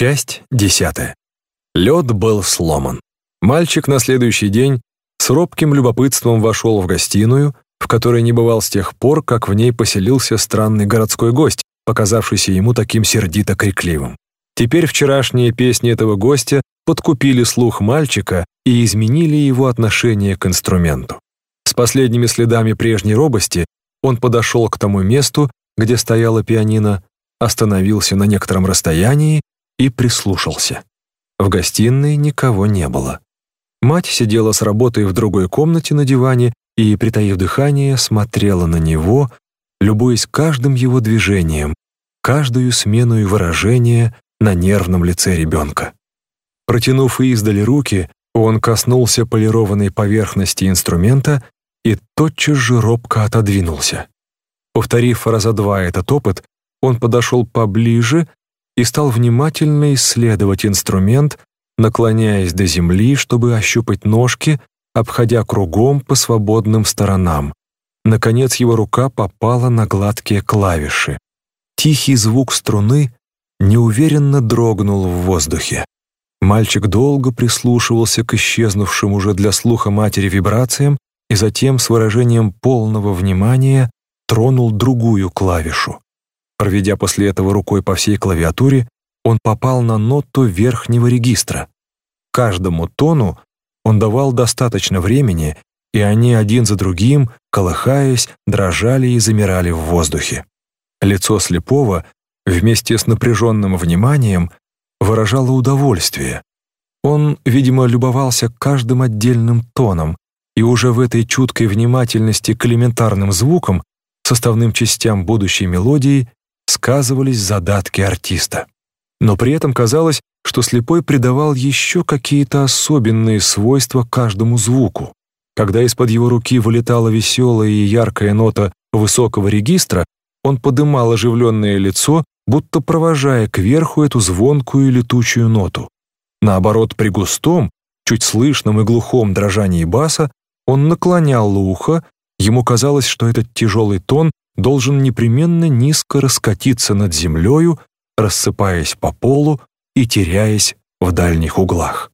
Часть десятая. Лед был сломан. Мальчик на следующий день с робким любопытством вошел в гостиную, в которой не бывал с тех пор, как в ней поселился странный городской гость, показавшийся ему таким сердито крикливым. Теперь вчерашние песни этого гостя подкупили слух мальчика и изменили его отношение к инструменту. С последними следами прежней робости он подошел к тому месту, где стояла пианино, остановился на некотором расстоянии и прислушался. В гостиной никого не было. Мать сидела с работой в другой комнате на диване и, притаив дыхание, смотрела на него, любуясь каждым его движением, каждую смену и выражение на нервном лице ребенка. Протянув издали руки, он коснулся полированной поверхности инструмента и тотчас же робко отодвинулся. Повторив раза два этот опыт, он подошел поближе и стал внимательно исследовать инструмент, наклоняясь до земли, чтобы ощупать ножки, обходя кругом по свободным сторонам. Наконец его рука попала на гладкие клавиши. Тихий звук струны неуверенно дрогнул в воздухе. Мальчик долго прислушивался к исчезнувшим уже для слуха матери вибрациям и затем с выражением полного внимания тронул другую клавишу. Проведя после этого рукой по всей клавиатуре, он попал на ноту верхнего регистра. Каждому тону он давал достаточно времени, и они один за другим, колыхаясь, дрожали и замирали в воздухе. Лицо слепого вместе с напряженным вниманием выражало удовольствие. Он, видимо, любовался каждым отдельным тоном, и уже в этой чуткой внимательности к элементарным звукам, составным частям будущей мелодии, сказывались задатки артиста. Но при этом казалось, что слепой придавал еще какие-то особенные свойства каждому звуку. Когда из-под его руки вылетала веселая и яркая нота высокого регистра, он подымал оживленное лицо, будто провожая кверху эту звонкую и летучую ноту. Наоборот, при густом, чуть слышном и глухом дрожании баса он наклонял ухо, ему казалось, что этот тяжелый тон должен непременно низко раскатиться над землею, рассыпаясь по полу и теряясь в дальних углах.